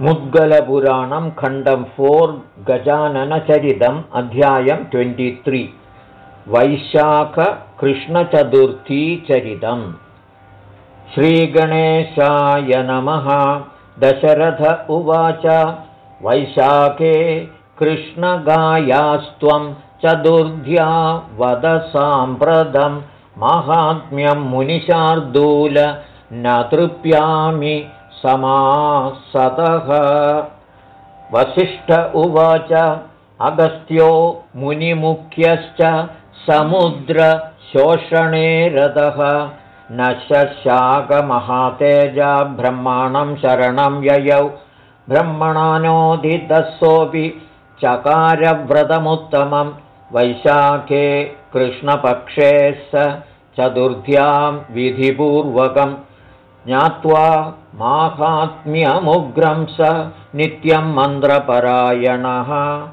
मुद्गलपुराणं खण्डं फोर् गजाननचरितम् अध्यायं ट्वेण्टि वैशाखकृष्णचतुर्थीचरितम्। श्रीगणेशाय नमः। दशरथ उवाच। वैशाखे कृष्णगायास्त्वं चतुर्ध्या वद साम्प्रतं। माहात्म्यं मुनिशार्दूल। न तृप्यामि समासतः। वसिष्ठ उवाच अगस्त्यो मुनिमुख्यश्च समुद्रशोषणे रथः न शशाकमहातेजा ब्रह्माणं शरणं ययौ। ब्रह्मणानोदितसोऽपि चकारव्रतमुत्तमं। वैशाखे कृष्णपक्षे स चतुर्थ्यां विधिपूर्वकम् ज्ञात्वा माहात्म्यमुग्रं स नित्यं मन्त्रपरायणः।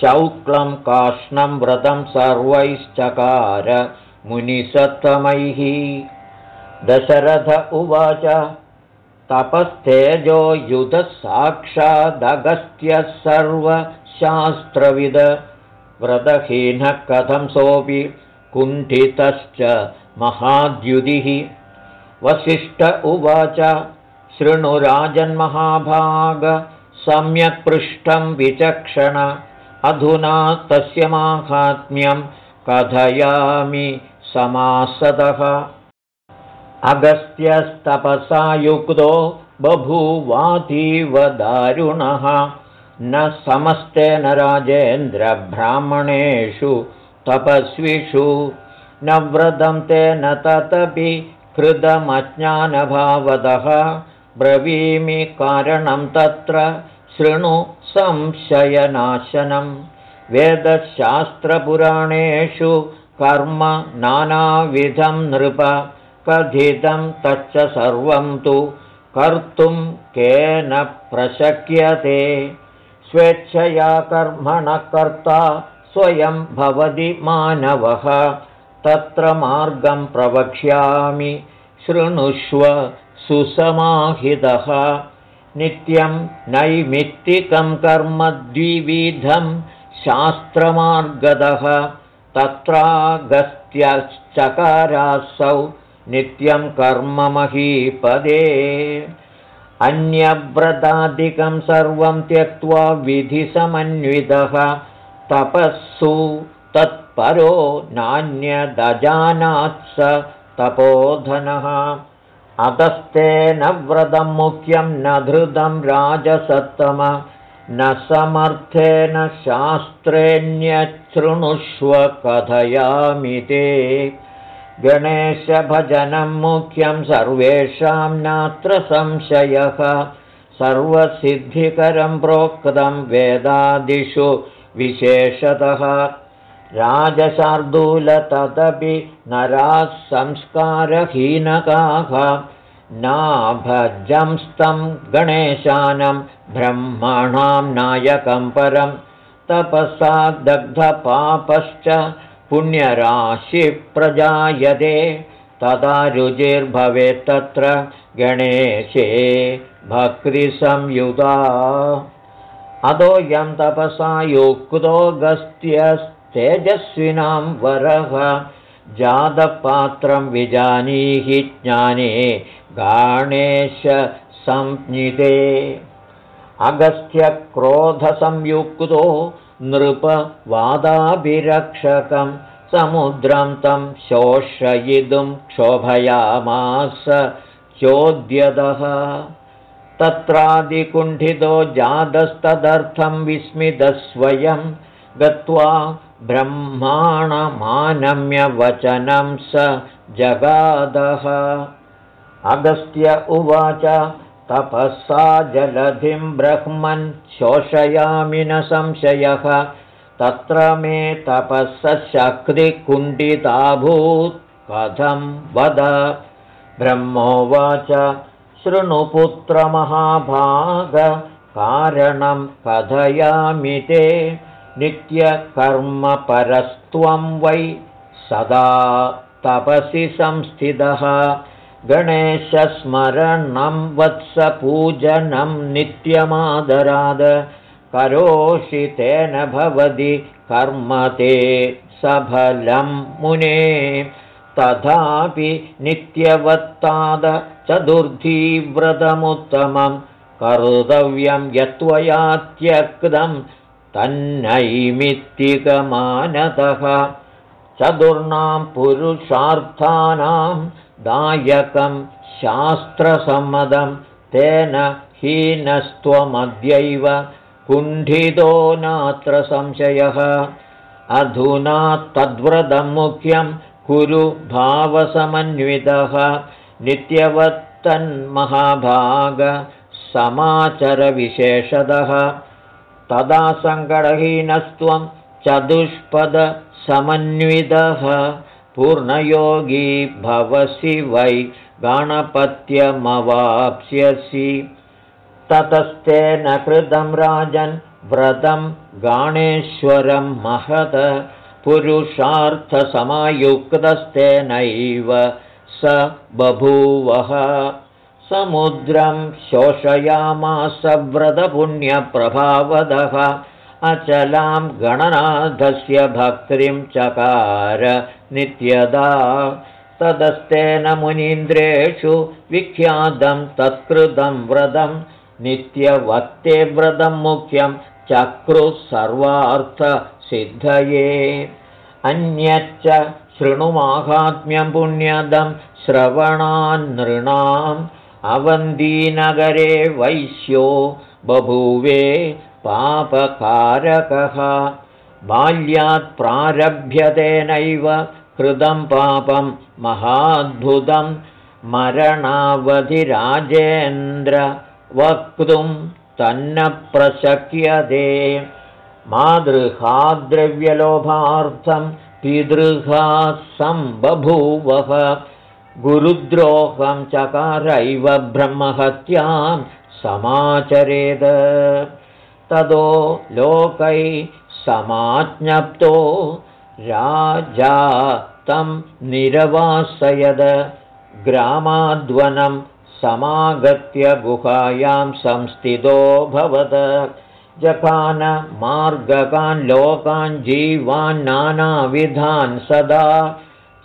शौक्लं काष्णं व्रतं सर्वैश्चकार मुनिसत्तमैः। दशरथ उवाच तपस्तेजो युधः साक्षादगस्त्यः सर्वशास्त्रविद। व्रतहीनः कथं सोऽपि कुण्ठितश्च महाद्युदिः वसिष्ठ उवाच शृणुराजन्महाभाग सम्यक् पृष्ठं विचक्षण। अधुना तस्य माहात्म्यं कथयामि समासदः। अगस्त्यस्तपसा युक्तो बभूवातीव दारुणः न समस्तेन राजेन्द्रब्राह्मणेषु तपस्विषु न व्रतं तेन तदपि कृतमज्ञानभावदः ब्रवीमि कारणं तत्र शृणु संशयनाशनं। वेदशास्त्रपुराणेषु कर्म नानाविधं नृप कथितं तच्च सर्वं तु कर्तुं केन प्रशक्यते। स्वेच्छया कर्मणः कर्ता स्वयं भवति मानवः तत्र मार्गं प्रवक्ष्यामि शृणुष्व सुसमाहितः। नित्यं नैमित्तिकं कर्म द्विविधं शास्त्रमार्गदः तत्रागस्त्यश्चकारासौ नित्यं कर्ममहीपदे अन्यव्रतादिकं सर्वं त्यक्त्वा विधिसमन्वितः। तपःसु तत् परो नान्यदजानात्स तपोधनः अतस्तेन व्रतं मुख्यं न धृतं राजसत्तम न समर्थेन शास्त्रेऽन्यच्छृणुष्व कथयामि ते गणेशभजनं मुख्यं सर्वेषां नात्र संशयः सर्वसिद्धिकरं प्रोक्तं वेदादिषु विशेषतः राजशार्दूल तदपि नराः संस्कारहीनकाः नाभजंस्तं गणेशानं ब्रह्मणां नायकं परं तपसा दग्धपापश्च पुण्यराशिप्रजायते तदा रुचिर्भवेत्तत्र गणेशे भक्तिसंयुधा। अदोऽयं तपसा युक्तोऽगस्त्यस् तेजस्विनां वरः जातपात्रं विजानीहि ज्ञाने गाणेशसंज्ञिते अगस्त्यक्रोधसंयुक्तो नृपवादाभिरक्षकं समुद्रं तं शोषयितुं क्षोभयामास चोद्यतः। तत्रादिकुण्ठितो जातस्तदर्थं विस्मितस्वयं गत्वा ब्रह्माणमानम्यवचनं स जगादः। अगस्त्य उवाच तपःसा जलधिं ब्रह्मन् शोषयामि न संशयः। तत्र मे तपःसशक्तिकुण्डिताभूत् कथं वद? ब्रह्मोवाच शृणुपुत्रमहाभागकारणं कथयामि ते नित्यकर्मपरस्त्वं वै सदा तपसि संस्थितः। गणेशस्मरणं वत्सपूजनं नित्यमादराद। करोषि तेन भवति कर्म ते सफलं मुने। तथापि नित्यवत्ताद चतुर्थीव्रतमुत्तमं कर्तव्यं यत्त्वया त्यक्तं तन्नैमित्तिकमानतः चतुर्णां पुरुषार्थानां दायकं शास्त्रसम्मतं तेन हीनस्त्वमद्यैव कुण्ठितो नात्र संशयः। अधुना तद्व्रतं मुख्यं कुरु भावसमन्वितः। नित्यवत्तन्महाभागसमाचरविशेषतः तदा सङ्कटहीनस्त्वं चतुष्पदसमन्वितः पूर्णयोगी भवसि वै गणपत्यमवाप्स्यसि। ततस्तेन कृतं राजन् व्रतं गाणेश्वरं महद पुरुषार्थसमयुक्तस्तेनैव स बभूवः समुद्रं शोषयामास व्रतपुण्यप्रभावदः। अचलां गणनाथस्य भक्तिं चकार नित्यदा। तदस्तेन मुनीन्द्रेषु विख्यातं तत्कृतं व्रतं। नित्यवक्ते व्रतं मुख्यं चक्रुः सर्वार्थसिद्धये। अन्यच्च शृणुमाहात्म्यं पुण्यदं श्रवणान्नृणाम् अवन्दीनगरे वैश्यो बभूवे पापकारकः। बाल्यात् प्रारभ्यतेनैव कृतं पापं महाद्भुतं मरणावधिराजेन्द्र वक्तुं तन्न प्रशक्यते। मादृहाद्रव्यलोभार्थं सम्बभूवः गुरुद्रोहं चकारैव ब्रह्महत्यां समाचरेद। ततो लोकै समाज्ञप्तो राजा तं निरवासयद। ग्रामाद्वनं समागत्य गुहायां संस्थितो भवद। जखान मार्गकान् लोकान् जीवान् नानाविधान् सदा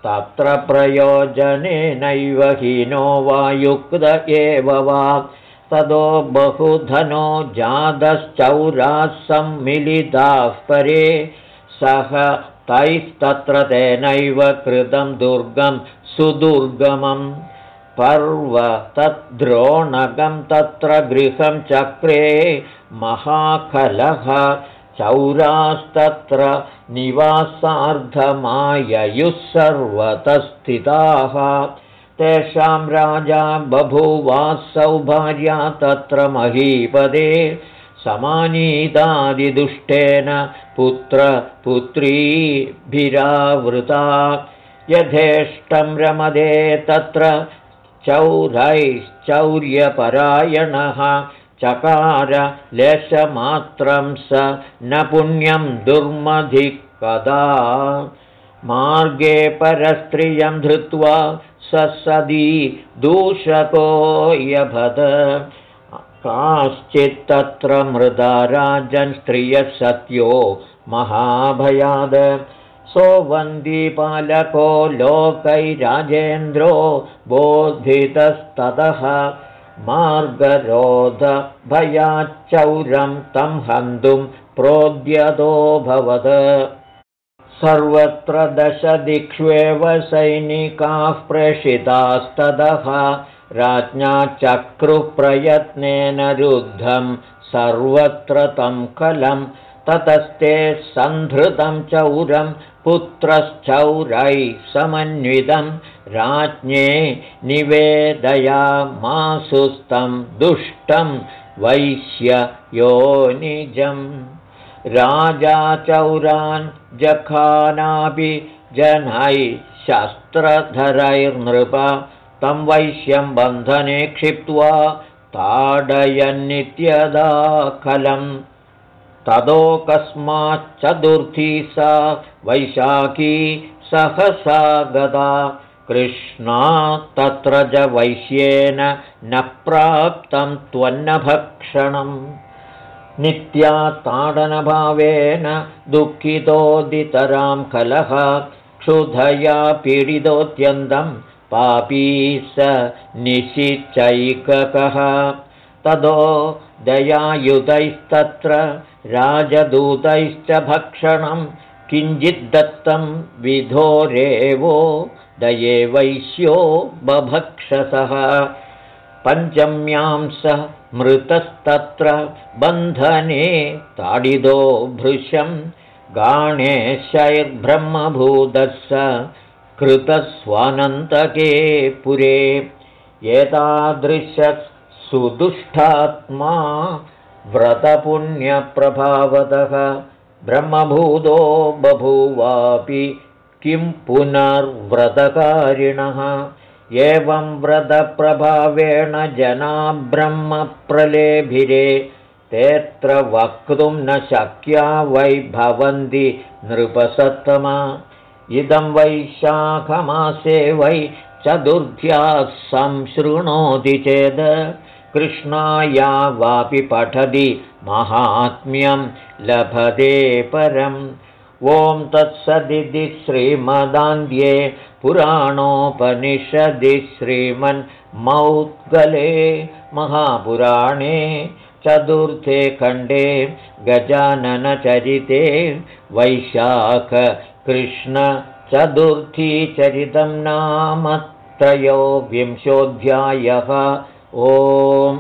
तत्र प्रयोजनेनैव हीनो वा युक्त एव वा। तदो बहुधनो जातश्चौराः सम्मिलिताः परे। सह तैस्तत्र तेनैव कृतं दुर्गं सुदुर्गमम्। पर्व तद्द्रोणकं तत्र गृहं चक्रे। महाखलः चौरास्तत्र निवासार्धमाययुः सर्वतस्थिताः। तेषां राजा बभूवासौ भार्या तत्र महीपदे समानीतादिदुष्टेन पुत्रपुत्रीभिरावृता यथेष्टं रमदे तत्र चौरैश्चौर्यपरायणः चकार लेशमात्रं स न पुण्यं दुर्मधिकदा मार्गे परस्त्रियं धृत्वा स सदी दूषको यभद। काश्चित्तत्र मृदा राजन् स्त्रियः सत्यो महाभयाद। सोवन्दीपालको लोकैराजेन्द्रो बोधितस्ततः मार्गरोधभयाच्चौरं तं हन्तुं प्रोद्यतोऽभवत् सर्वत्र दशदिक्ष्वेव सैनिकाः प्रेषितास्ततः राज्ञा चक्रुप्रयत्नेन रुद्धं सर्वत्र तं कलं ततस्ते सन्धृतं चौरं पुत्रश्चौरै समन्वितं राज्ञे निवेदयामासुस्तं दुष्टं वैश्य योनिजम् राजा चौरान् जखानापि जनैः शस्त्रधरैर्नृप तं वैश्यं बन्धने क्षिप्त्वा ताडयन्नित्यदाखलम् कस्माच्चतुर्थी सा वैशाखी सहसा गदा। कृष्णा तत्र च वैश्येन न प्राप्तं त्वन्नभक्षणम्। नित्या ताडनभावेन दुःखितोदितरां कलह क्षुधया पीडितोऽत्यन्तं पापी स निशिचैककः तदो दयायुतैस्तत्र राजदूतैश्च भक्षणं किञ्चिद्दत्तं विधोरेवो दये वैश्यो बभक्षसः। पञ्चम्यां स मृतस्तत्र बन्धने ताडिदो भृशं गाणेशैर्ब्रह्मभूतः कृतस्वानन्तके पुरे एतादृशसुदुष्टात्मा व्रतपुण्यप्रभावतः ब्रह्मभूतो बभूवापि किं पुनर्व्रतकारिणः? एवं व्रतप्रभावेण जना ब्रह्मप्रलेभिरे तेऽत्र वक्तुं न शक्या वै भवन्ति नृपसत्तमा। इदं वै शाखमासे वै चतुर्थ्याः संशृणोति चेद् कृष्णाया वापि पठति महात्म्यं लभते परम्। ॐ तत्सदिति श्रीमदान्ध्ये पुराणोपनिषदि श्रीमन्मौद्गले महापुराणे चतुर्थे खण्डे गजाननचरिते वैशाखकृष्णचतुर्थीचरितं नाम त्रयोविंशोऽध्यायः ओम्